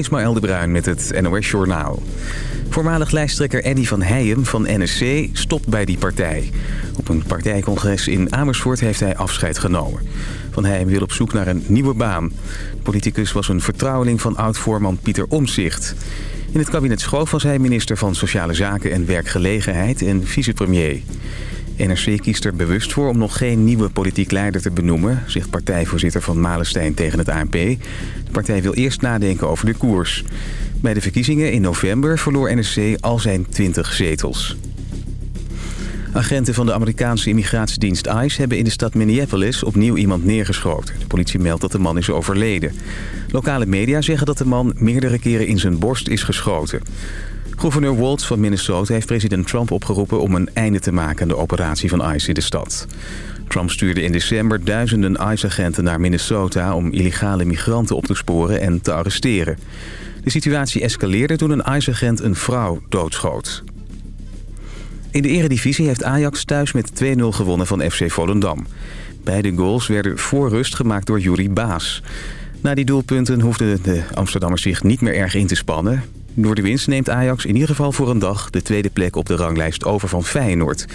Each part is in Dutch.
Ismaël de Bruin met het NOS Journaal. Voormalig lijsttrekker Eddy van Heijem van NSC stopt bij die partij. Op een partijcongres in Amersfoort heeft hij afscheid genomen. Van Heijem wil op zoek naar een nieuwe baan. Politicus was een vertrouweling van oud-voorman Pieter Omzicht. In het kabinet Schoof was hij minister van Sociale Zaken en Werkgelegenheid en vicepremier. NRC kiest er bewust voor om nog geen nieuwe politiek leider te benoemen... zegt partijvoorzitter van Malenstein tegen het ANP. De partij wil eerst nadenken over de koers. Bij de verkiezingen in november verloor NRC al zijn 20 zetels. Agenten van de Amerikaanse immigratiedienst ICE hebben in de stad Minneapolis opnieuw iemand neergeschoten. De politie meldt dat de man is overleden. Lokale media zeggen dat de man meerdere keren in zijn borst is geschoten. Gouverneur Waltz van Minnesota heeft president Trump opgeroepen om een einde te maken aan de operatie van ICE in de stad. Trump stuurde in december duizenden ICE-agenten naar Minnesota om illegale migranten op te sporen en te arresteren. De situatie escaleerde toen een ICE-agent een vrouw doodschoot. In de eredivisie heeft Ajax thuis met 2-0 gewonnen van FC Volendam. Beide goals werden voor rust gemaakt door Juri Baas. Na die doelpunten hoefden de Amsterdammers zich niet meer erg in te spannen. Door de winst neemt Ajax in ieder geval voor een dag de tweede plek op de ranglijst over van Feyenoord.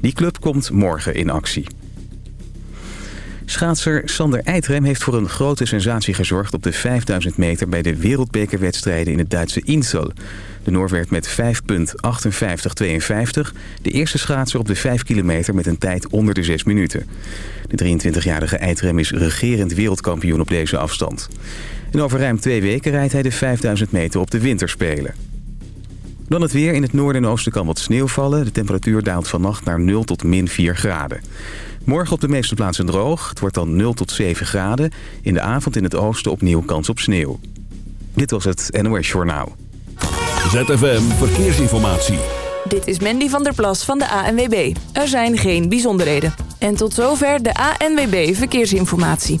Die club komt morgen in actie. Schaatser Sander Eitrem heeft voor een grote sensatie gezorgd op de 5000 meter bij de wereldbekerwedstrijden in het Duitse Insel. De Noor werd met 5,58,52 de eerste schaatser op de 5 kilometer met een tijd onder de 6 minuten. De 23-jarige Eitrem is regerend wereldkampioen op deze afstand. En over ruim twee weken rijdt hij de 5000 meter op de winterspelen. Dan het weer. In het noorden en oosten kan wat sneeuw vallen. De temperatuur daalt vannacht naar 0 tot min 4 graden. Morgen op de meeste plaatsen droog. Het wordt dan 0 tot 7 graden. In de avond in het oosten opnieuw kans op sneeuw. Dit was het NOS Journaal. ZFM Verkeersinformatie. Dit is Mandy van der Plas van de ANWB. Er zijn geen bijzonderheden. En tot zover de ANWB Verkeersinformatie.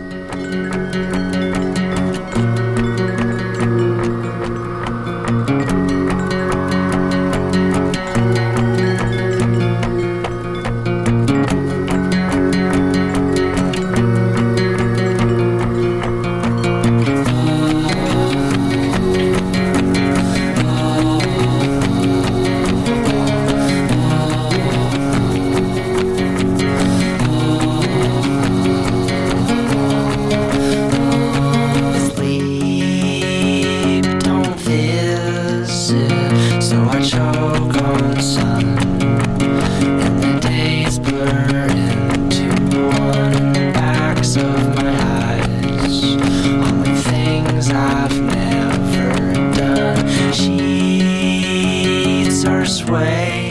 persuade.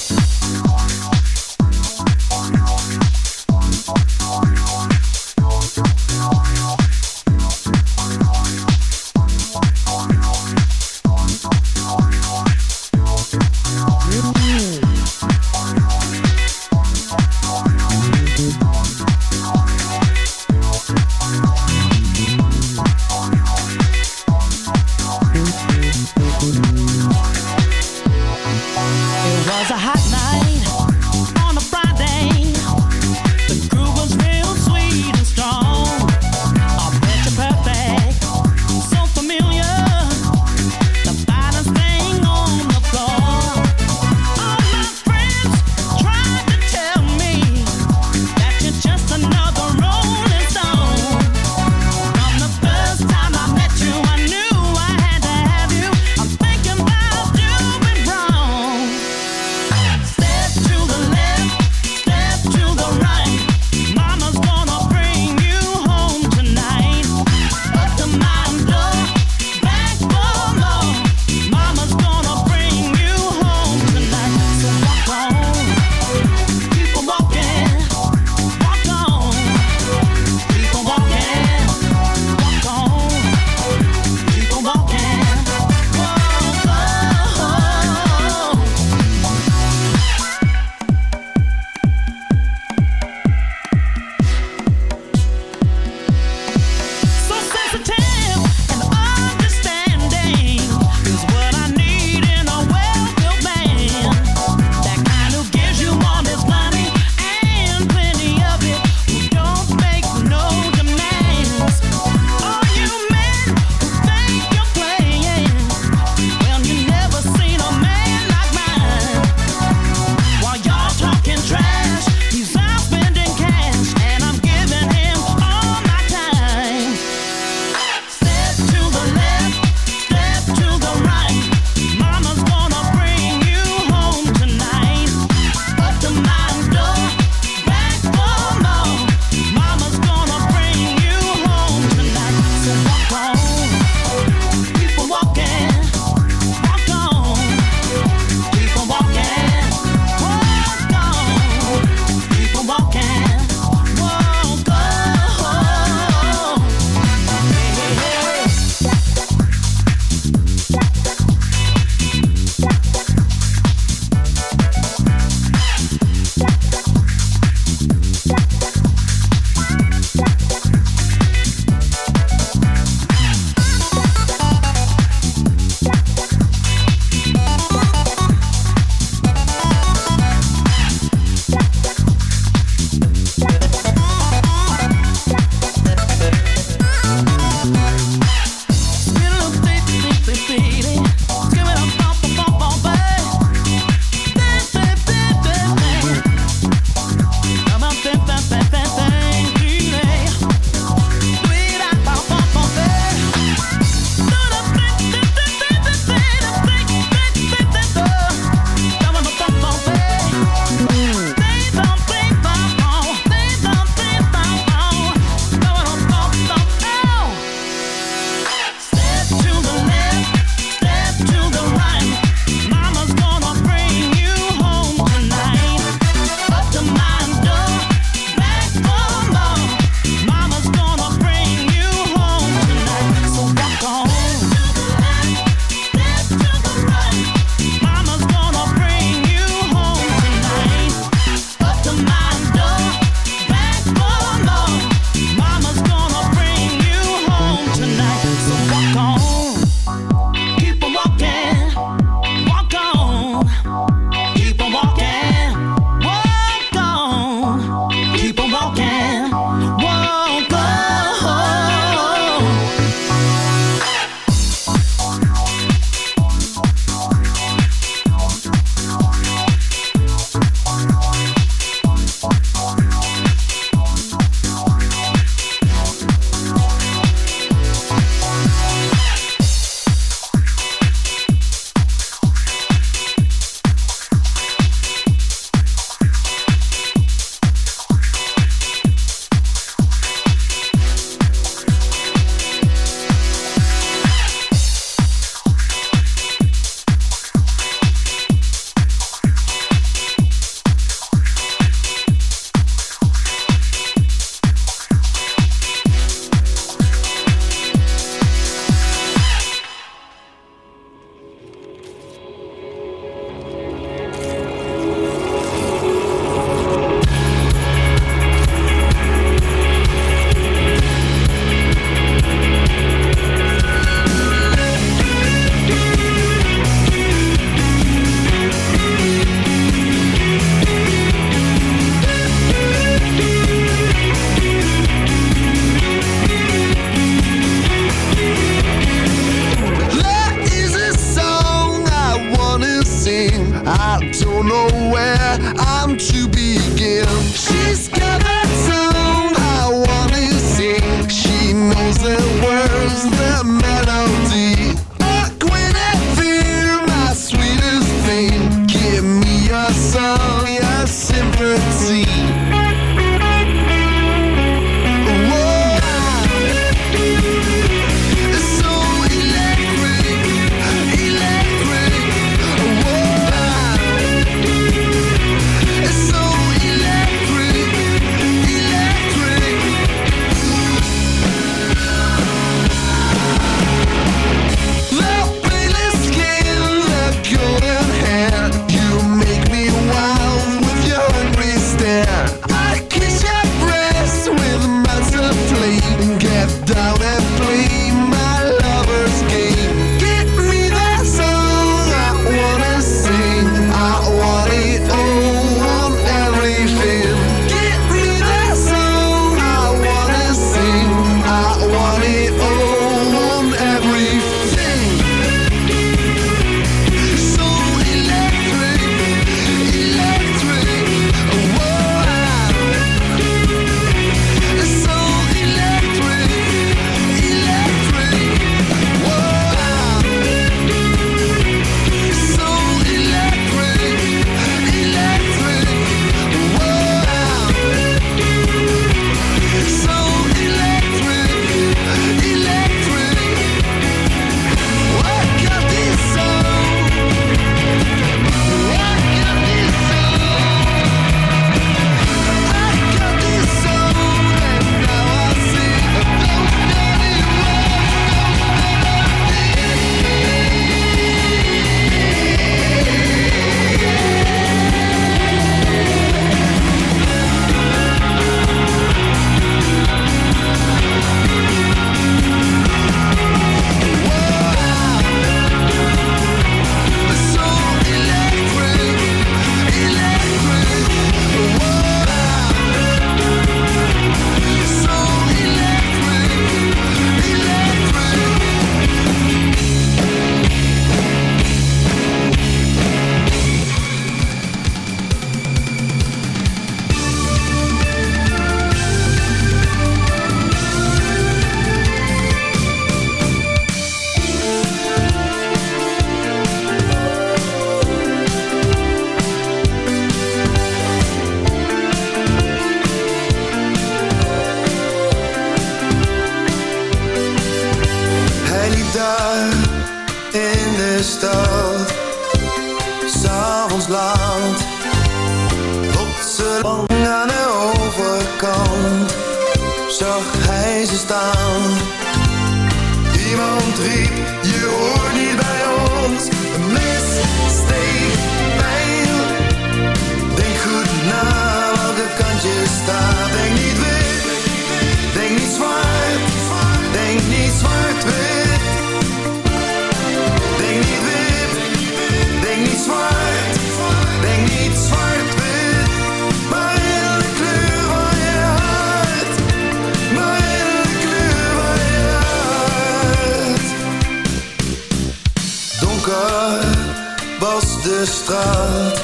de straat,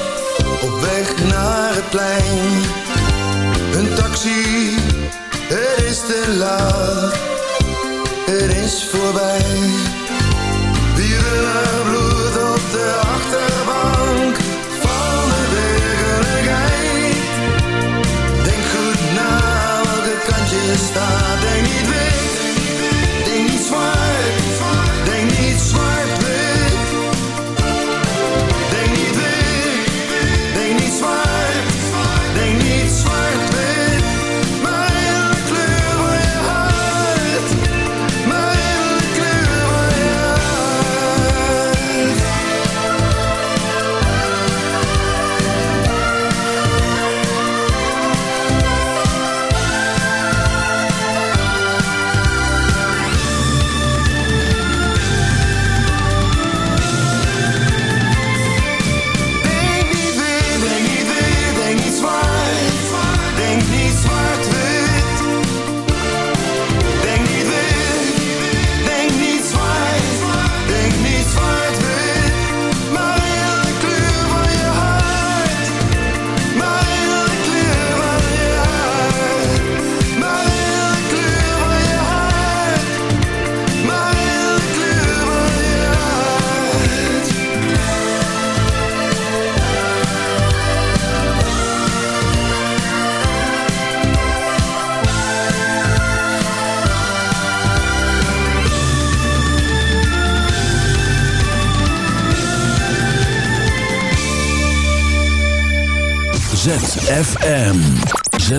op weg naar het plein. Een taxi, het is te laat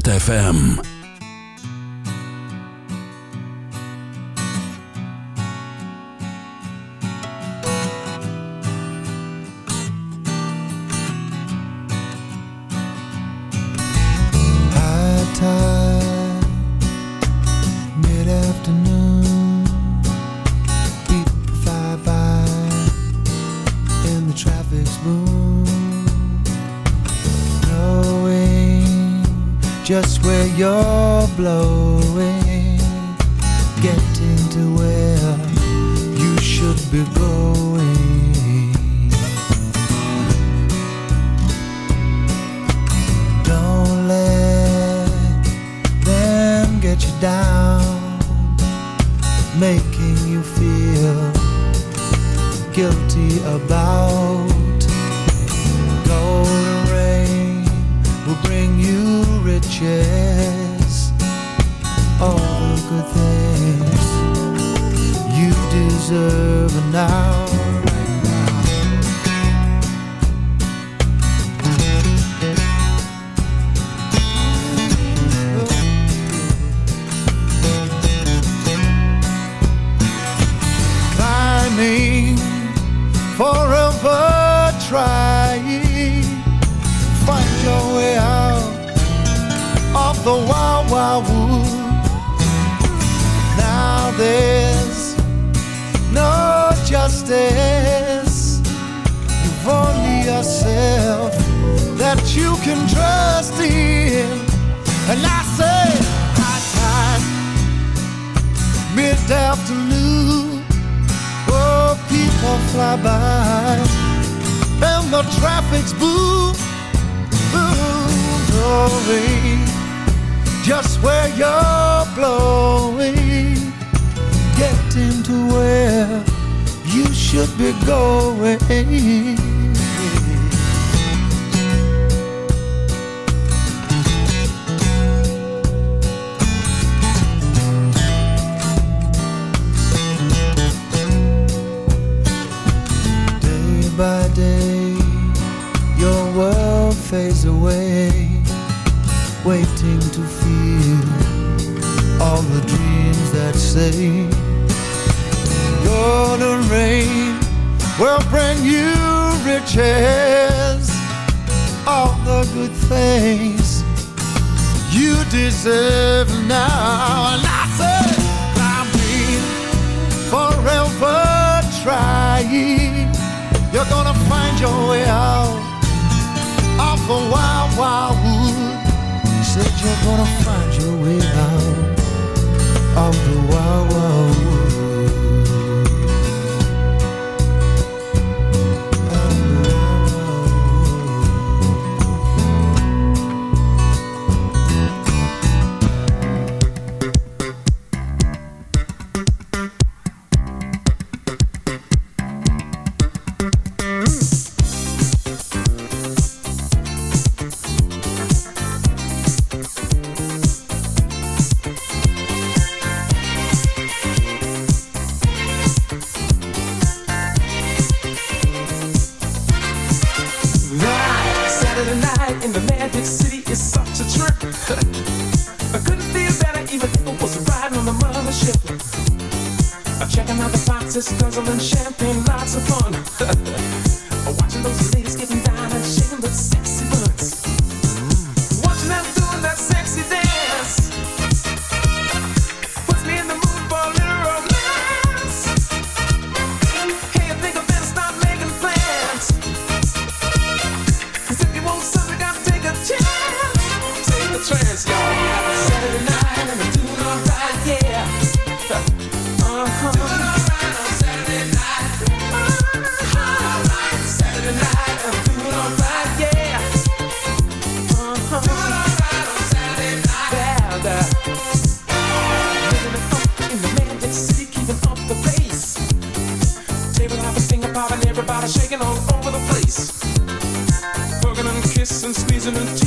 FM. you're gonna find your way out. and squeezing. and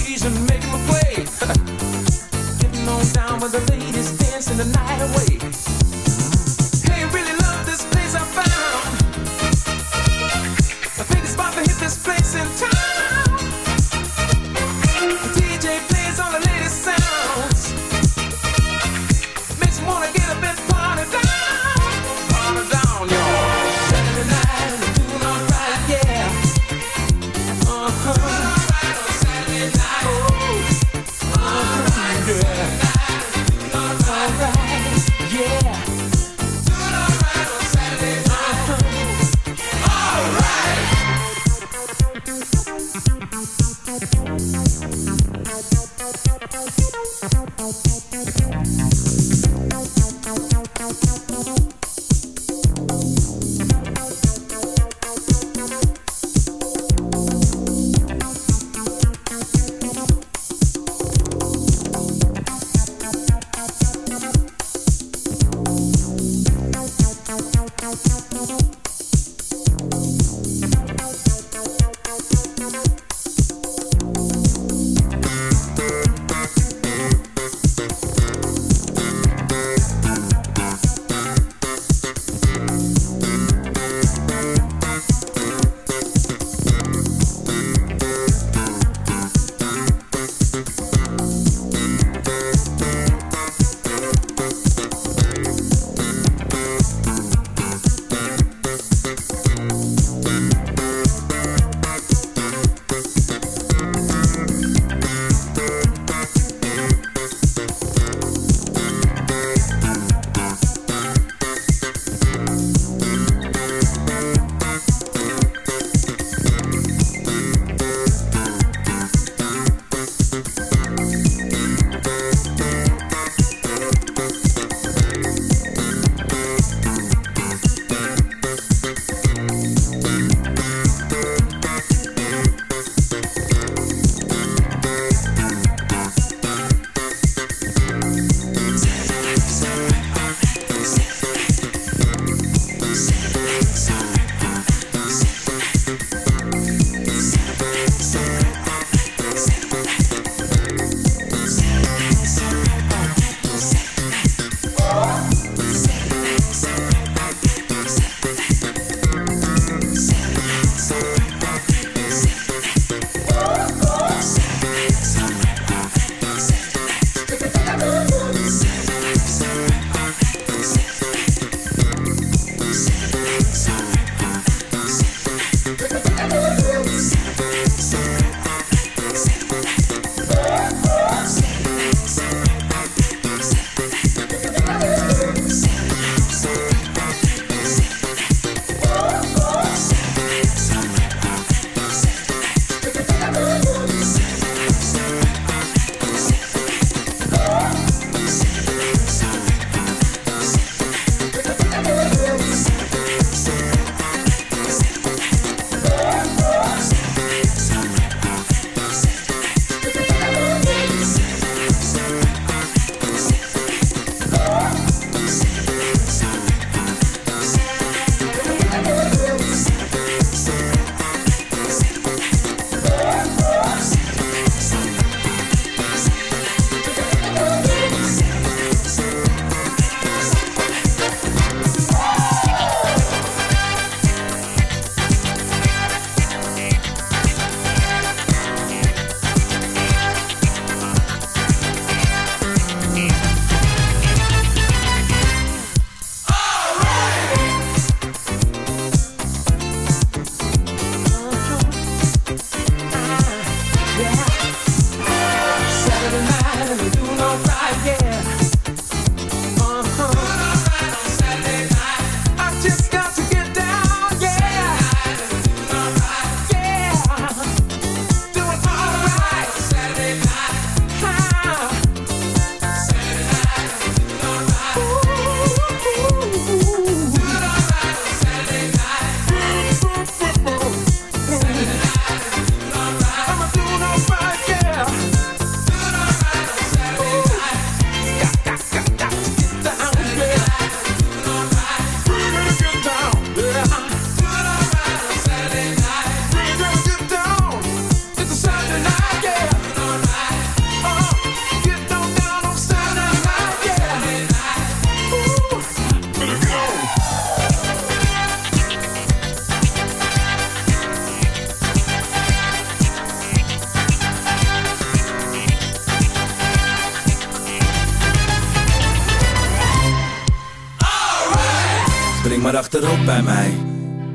bij mij,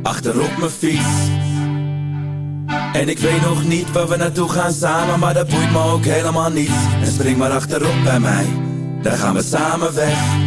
achterop mijn fiets. En ik weet nog niet waar we naartoe gaan samen, maar dat boeit me ook helemaal niet. En spring maar achterop bij mij, daar gaan we samen weg.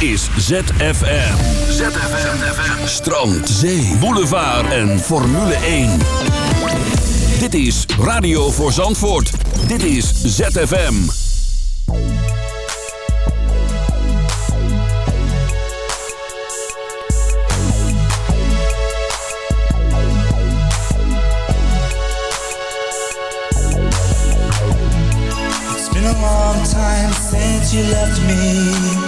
is ZFM. ZFM. Strand, zee, boulevard en Formule 1. Dit is Radio voor Zandvoort. Dit is ZFM. It's been a long time since you left me.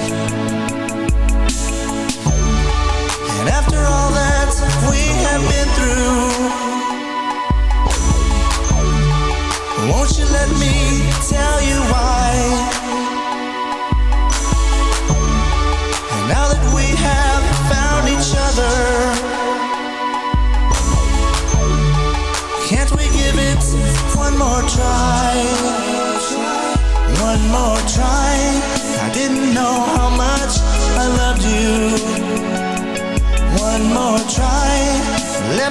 More try? One more try.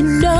Twice was